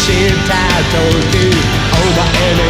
くした時お前に